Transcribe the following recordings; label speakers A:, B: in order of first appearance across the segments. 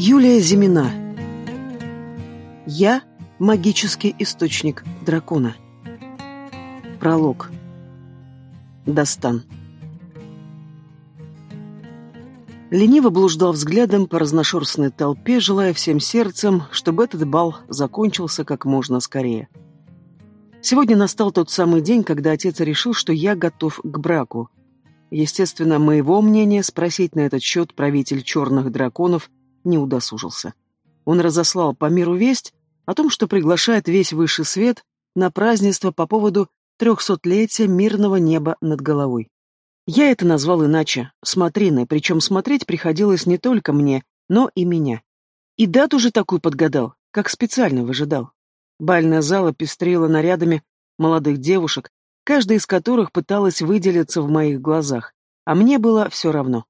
A: Юлия Зимина. Я – магический источник дракона. Пролог. Достан. Лениво блуждал взглядом по разношерстной толпе, желая всем сердцем, чтобы этот бал закончился как можно скорее. Сегодня настал тот самый день, когда отец решил, что я готов к браку. Естественно, моего мнения спросить на этот счет правитель черных драконов не удосужился. Он разослал по миру весть о том, что приглашает весь высший свет на празднество по поводу трехсотлетия мирного неба над головой. Я это назвал иначе – смотриной, причем смотреть приходилось не только мне, но и меня. И дату же такую подгадал, как специально выжидал. Бальная зала пестрила нарядами молодых девушек, каждая из которых пыталась выделиться в моих глазах, а мне было все равно.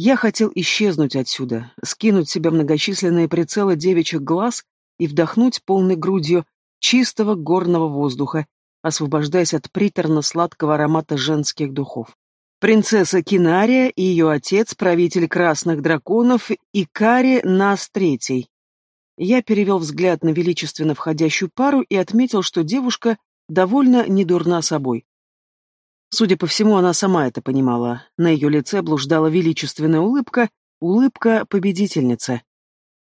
A: Я хотел исчезнуть отсюда, скинуть себя многочисленные прицелы девичьих глаз и вдохнуть полной грудью чистого горного воздуха, освобождаясь от приторно-сладкого аромата женских духов. Принцесса Кинария и ее отец, правитель красных драконов, и Кари нас третий. Я перевел взгляд на величественно входящую пару и отметил, что девушка довольно недурна собой. Судя по всему, она сама это понимала. На ее лице блуждала величественная улыбка, улыбка победительницы.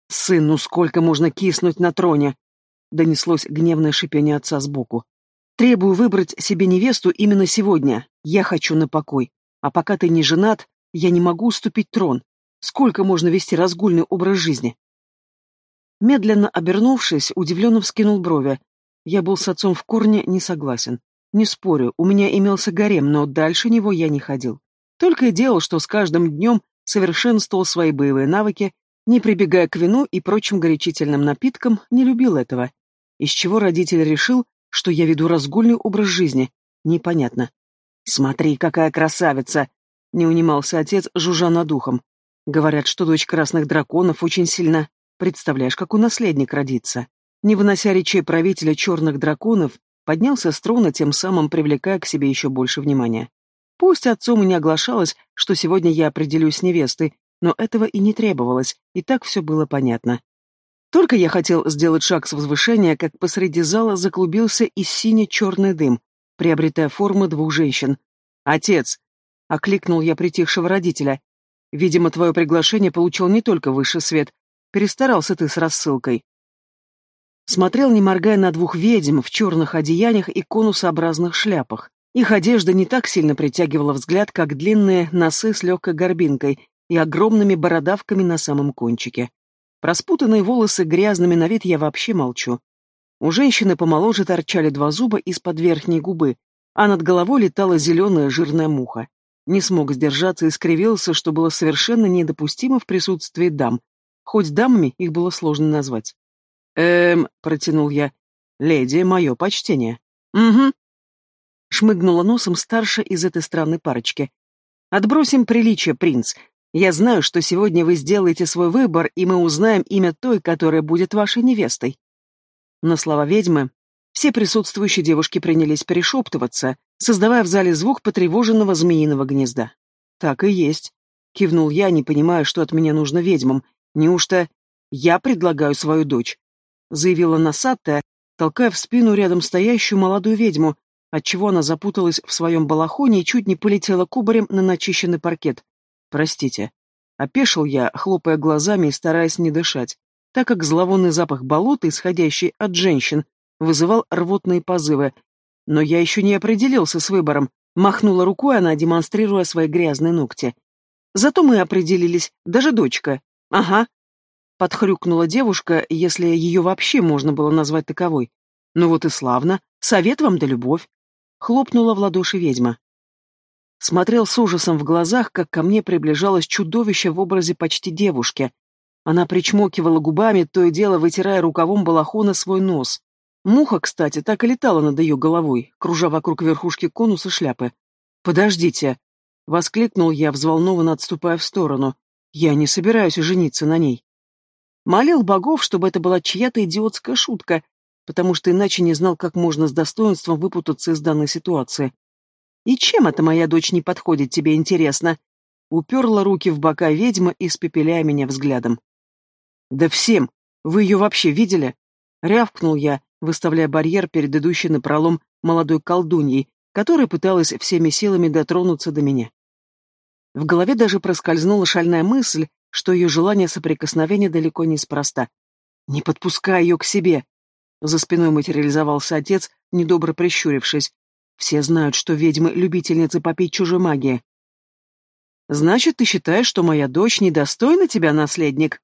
A: «Сын, ну сколько можно киснуть на троне?» Донеслось гневное шипение отца сбоку. «Требую выбрать себе невесту именно сегодня. Я хочу на покой. А пока ты не женат, я не могу уступить трон. Сколько можно вести разгульный образ жизни?» Медленно обернувшись, удивленно вскинул брови. Я был с отцом в корне не согласен. Не спорю, у меня имелся гарем, но дальше него я не ходил. Только и делал, что с каждым днем совершенствовал свои боевые навыки, не прибегая к вину и прочим горячительным напиткам, не любил этого. Из чего родитель решил, что я веду разгульный образ жизни, непонятно. «Смотри, какая красавица!» — не унимался отец, жужжа над ухом. «Говорят, что дочь красных драконов очень сильна. Представляешь, как у наследник родится?» Не вынося речей правителя черных драконов, поднялся с трона, тем самым привлекая к себе еще больше внимания. Пусть отцом и не оглашалось, что сегодня я определюсь с невестой, но этого и не требовалось, и так все было понятно. Только я хотел сделать шаг с возвышения, как посреди зала заклубился и сине-черный дым, приобретая формы двух женщин. «Отец!» — окликнул я притихшего родителя. «Видимо, твое приглашение получил не только высший свет. Перестарался ты с рассылкой». Смотрел, не моргая, на двух ведьм в черных одеяниях и конусообразных шляпах. Их одежда не так сильно притягивала взгляд, как длинные носы с легкой горбинкой и огромными бородавками на самом кончике. Про спутанные волосы грязными на вид я вообще молчу. У женщины помоложе торчали два зуба из-под верхней губы, а над головой летала зеленая жирная муха. Не смог сдержаться и скривился, что было совершенно недопустимо в присутствии дам, хоть дамами их было сложно назвать. «Эм...» — протянул я. «Леди, мое почтение». «Угу». Шмыгнула носом старше из этой странной парочки. «Отбросим приличие, принц. Я знаю, что сегодня вы сделаете свой выбор, и мы узнаем имя той, которая будет вашей невестой». На слова ведьмы все присутствующие девушки принялись перешептываться, создавая в зале звук потревоженного змеиного гнезда. «Так и есть», — кивнул я, не понимая, что от меня нужно ведьмам. «Неужто я предлагаю свою дочь?» Заявила носатая, толкая в спину рядом стоящую молодую ведьму, отчего она запуталась в своем балахоне и чуть не полетела кубарем на начищенный паркет. «Простите». Опешил я, хлопая глазами и стараясь не дышать, так как зловонный запах болота, исходящий от женщин, вызывал рвотные позывы. Но я еще не определился с выбором. Махнула рукой она, демонстрируя свои грязные ногти. Зато мы определились, даже дочка. Ага, подхрюкнула девушка, если ее вообще можно было назвать таковой. Ну вот и славно, совет вам да любовь. Хлопнула в ладоши ведьма. Смотрел с ужасом в глазах, как ко мне приближалось чудовище в образе почти девушки. Она причмокивала губами, то и дело вытирая рукавом балахона свой нос. Муха, кстати, так и летала над ее головой, кружа вокруг верхушки конуса шляпы. «Подождите!» — воскликнул я, взволнованно отступая в сторону. «Я не собираюсь жениться на ней». Молил богов, чтобы это была чья-то идиотская шутка, потому что иначе не знал, как можно с достоинством выпутаться из данной ситуации. «И чем эта моя дочь не подходит тебе, интересно?» Уперла руки в бока ведьма, испепеляя меня взглядом. Да всем! Вы ее вообще видели? Рявкнул я, выставляя барьер перед идущей напролом молодой колдуньей, которая пыталась всеми силами дотронуться до меня. В голове даже проскользнула шальная мысль, что ее желание соприкосновения далеко не спроста. «Не подпускай ее к себе!» За спиной материализовался отец, недобро прищурившись. «Все знают, что ведьмы — любительницы попить чужой магии». «Значит, ты считаешь, что моя дочь недостойна тебя, наследник?»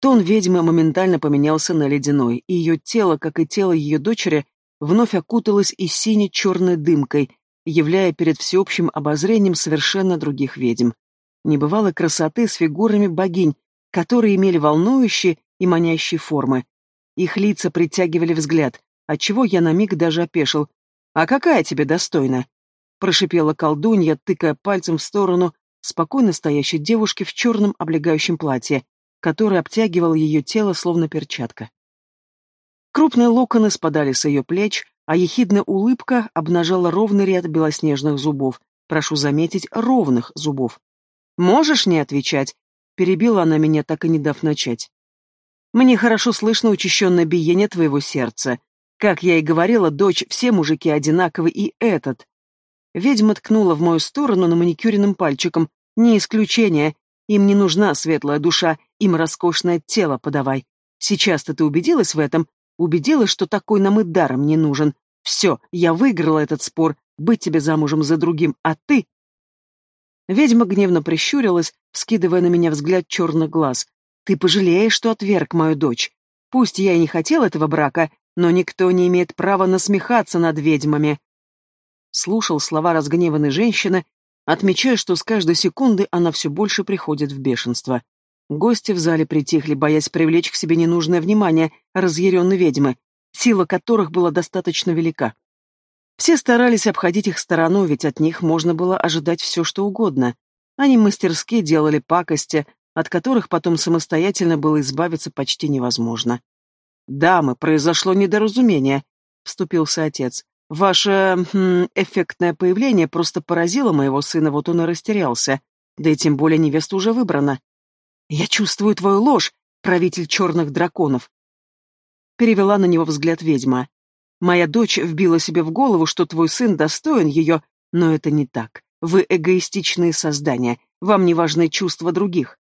A: Тон ведьмы моментально поменялся на ледяной, и ее тело, как и тело ее дочери, вновь окуталось и сине-черной дымкой, являя перед всеобщим обозрением совершенно других ведьм. Небывалой красоты с фигурами богинь, которые имели волнующие и манящие формы. Их лица притягивали взгляд, отчего я на миг даже опешил. «А какая тебе достойна?» Прошипела колдунья, тыкая пальцем в сторону спокойно стоящей девушки в черном облегающем платье, который обтягивал ее тело, словно перчатка. Крупные локоны спадали с ее плеч, а ехидная улыбка обнажала ровный ряд белоснежных зубов. Прошу заметить, ровных зубов. «Можешь не отвечать?» — перебила она меня, так и не дав начать. «Мне хорошо слышно учащенное биение твоего сердца. Как я и говорила, дочь, все мужики одинаковы, и этот». Ведьма ткнула в мою сторону на маникюренным пальчиком. «Не исключение. Им не нужна светлая душа, им роскошное тело подавай. Сейчас-то ты убедилась в этом? Убедилась, что такой нам и даром не нужен. Все, я выиграла этот спор, быть тебе замужем за другим, а ты...» Ведьма гневно прищурилась, вскидывая на меня взгляд черных глаз. «Ты пожалеешь, что отверг мою дочь. Пусть я и не хотел этого брака, но никто не имеет права насмехаться над ведьмами». Слушал слова разгневанной женщины, отмечая, что с каждой секунды она все больше приходит в бешенство. Гости в зале притихли, боясь привлечь к себе ненужное внимание разъяренной ведьмы, сила которых была достаточно велика. Все старались обходить их стороной, ведь от них можно было ожидать все, что угодно. Они мастерски делали пакости, от которых потом самостоятельно было избавиться почти невозможно. «Дамы, произошло недоразумение», — вступился отец. Ваше хм, эффектное появление просто поразило моего сына, вот он и растерялся. Да и тем более невеста уже выбрана. Я чувствую твою ложь, правитель черных драконов. Перевела на него взгляд ведьма. Моя дочь вбила себе в голову, что твой сын достоин ее, но это не так. Вы эгоистичные создания, вам не важны чувства других.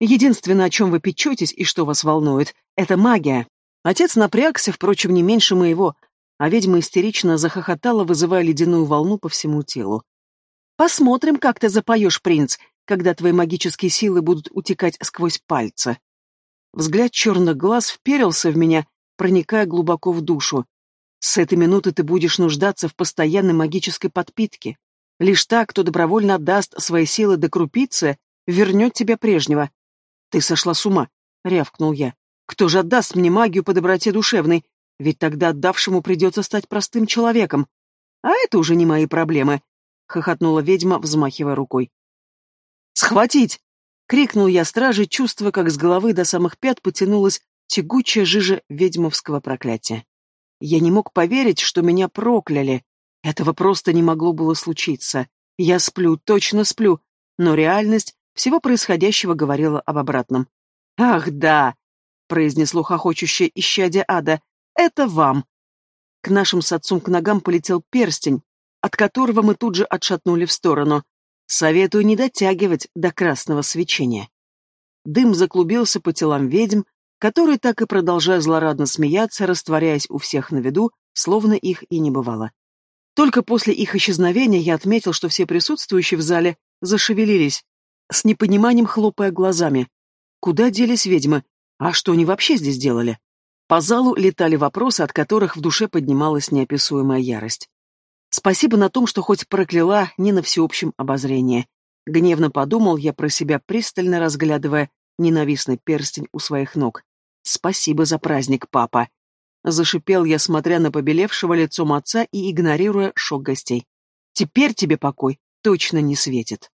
A: Единственное, о чем вы печетесь и что вас волнует, это магия. Отец напрягся, впрочем, не меньше моего, а ведьма истерично захохотала, вызывая ледяную волну по всему телу. «Посмотрим, как ты запоешь, принц, когда твои магические силы будут утекать сквозь пальцы». Взгляд черных глаз вперился в меня, проникая глубоко в душу. «С этой минуты ты будешь нуждаться в постоянной магической подпитке. Лишь так, кто добровольно отдаст свои силы до крупицы, вернет тебя прежнего». «Ты сошла с ума», — рявкнул я. «Кто же отдаст мне магию по доброте душевной, ведь тогда отдавшему придется стать простым человеком. А это уже не мои проблемы, — хохотнула ведьма, взмахивая рукой. «Схватить!» — крикнул я страже, чувствуя, как с головы до самых пят потянулась тягучая жижа ведьмовского проклятия. Я не мог поверить, что меня прокляли. Этого просто не могло было случиться. Я сплю, точно сплю, но реальность всего происходящего говорила об обратном. «Ах, да!» — произнесло хохочущее исчадие ада. Это вам. К нашим с отцом к ногам полетел перстень, от которого мы тут же отшатнули в сторону. Советую не дотягивать до красного свечения. Дым заклубился по телам ведьм, которые так и продолжая злорадно смеяться, растворяясь у всех на виду, словно их и не бывало. Только после их исчезновения я отметил, что все присутствующие в зале зашевелились, с непониманием хлопая глазами. Куда делись ведьмы? А что они вообще здесь делали? По залу летали вопросы, от которых в душе поднималась неописуемая ярость. Спасибо на том, что хоть прокляла не на всеобщем обозрении. Гневно подумал я про себя, пристально разглядывая ненавистный перстень у своих ног. «Спасибо за праздник, папа!» Зашипел я, смотря на побелевшего лицом отца и игнорируя шок гостей. «Теперь тебе покой точно не светит!»